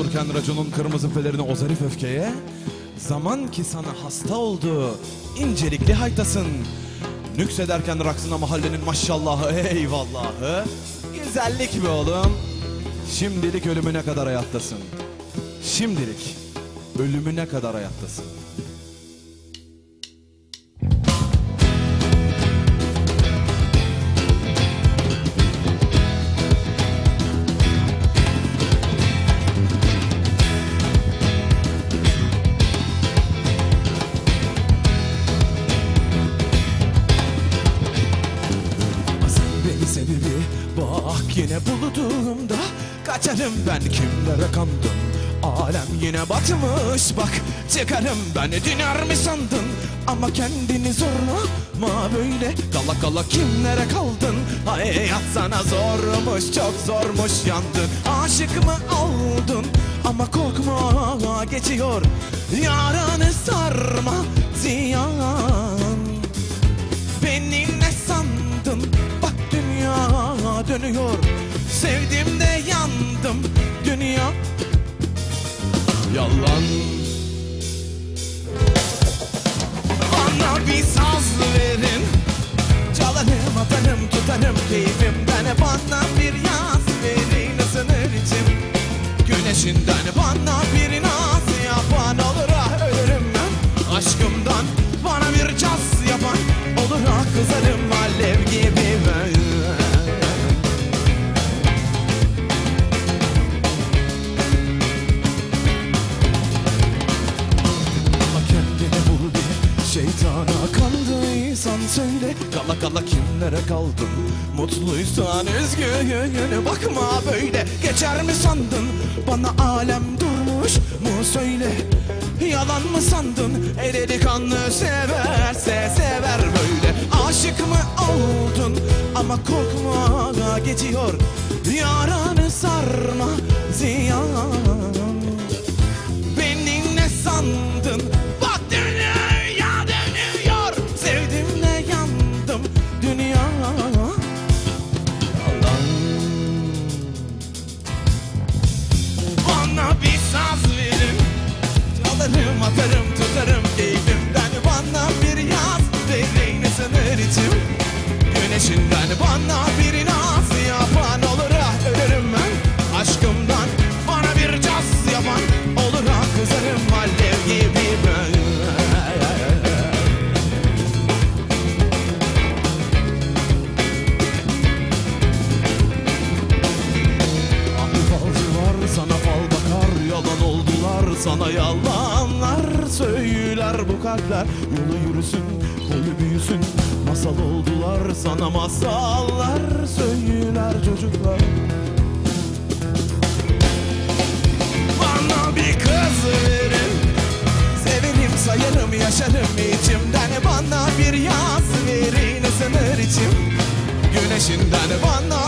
Vururken raconun kırmızı felerini o zarif öfkeye Zaman ki sana hasta oldu incelikli haytasın. Nüksederken raksına mahallenin maşallahı eyvallahı Güzellik be oğlum. Şimdilik ölümüne kadar hayattasın. Şimdilik ölümüne kadar hayattasın yine bulduğumda Kaçarım ben kimlere kandım? Alem yine batmış bak Çıkarım ben. Diner mi sandın? Ama kendini zorla ma böyle Kala kala kimlere kaldın? Hayat sana zormuş çok zormuş yandın. Aşık mı oldun? Ama korkma geçiyor. Yaranı sarma ziyan. Beni ne sandın? Bak dünya dönüyor. Sevdim de yandım dünya. Yalan. Bana bir saz verin. Çalarım atarım tutarım keyfimden. Bana bir yaz verin ısınır içim. Güneşinden bana söyle. Kala kala kimlere kaldın Mutluysan üzgün bakma böyle. Geçer mi sandın? Bana alem durmuş mu söyle. Yalan mı sandın? El delikanlı severse sever böyle. Aşık mı oldun? Ama korkma geçiyor Yaranı sarma ziyan him. I fed him. Sana yalanlar Söyler bu kalpler. Yolu yürüsün boyu büyüsün. Masal oldular sana masallar Söyler çocuklar. Bana bir kız verin. Severim sayarım yaşarım içimden. Bana bir yaz verin ısınır içim. Güneşinden bana